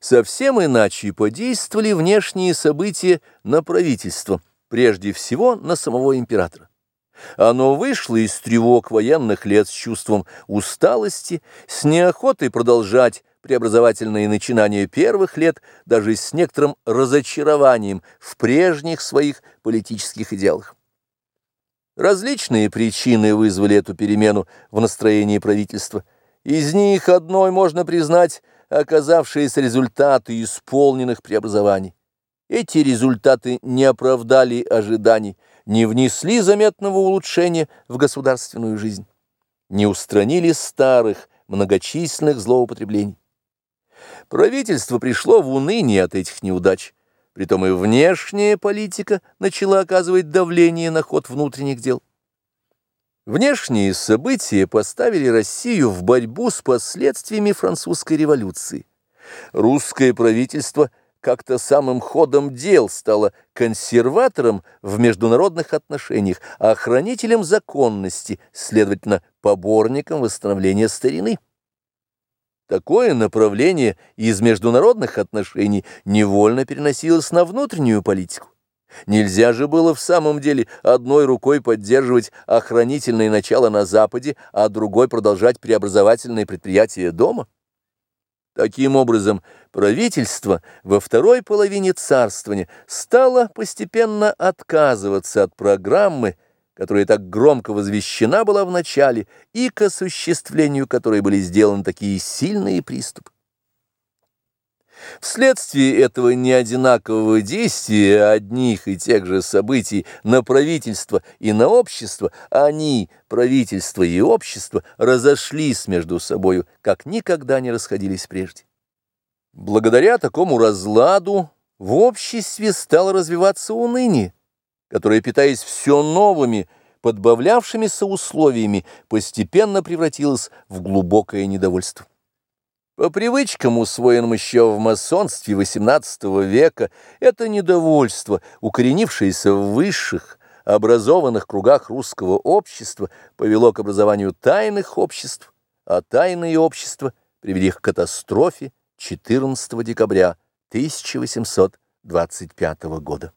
Совсем иначе подействовали внешние события на правительство, прежде всего на самого императора. Оно вышло из тревог военных лет с чувством усталости, с неохотой продолжать преобразовательные начинания первых лет, даже с некоторым разочарованием в прежних своих политических идеалах. Различные причины вызвали эту перемену в настроении правительства. Из них одной можно признать оказавшиеся результаты исполненных преобразований. Эти результаты не оправдали ожиданий, не внесли заметного улучшения в государственную жизнь, не устранили старых многочисленных злоупотреблений. Правительство пришло в уныние от этих неудач, притом и внешняя политика начала оказывать давление на ход внутренних дел. Внешние события поставили Россию в борьбу с последствиями французской революции. Русское правительство как-то самым ходом дел стало консерватором в международных отношениях, а хранителем законности, следовательно, поборником восстановления старины. Такое направление из международных отношений невольно переносилось на внутреннюю политику. Нельзя же было в самом деле одной рукой поддерживать охранительное начало на Западе, а другой продолжать преобразовательные предприятия дома? Таким образом, правительство во второй половине царствования стало постепенно отказываться от программы, которая так громко возвещена была в начале, и к осуществлению которой были сделаны такие сильные приступы. Вследствие этого неодинакового действия одних и тех же событий на правительство и на общество, они, правительство и общество, разошлись между собою, как никогда не расходились прежде. Благодаря такому разладу в обществе стало развиваться уныние, которое, питаясь все новыми, подбавлявшимися условиями, постепенно превратилось в глубокое недовольство. По привычкам, усвоенным еще в масонстве XVIII века, это недовольство, укоренившееся в высших, образованных кругах русского общества, повело к образованию тайных обществ, а тайные общества привели к катастрофе 14 декабря 1825 года.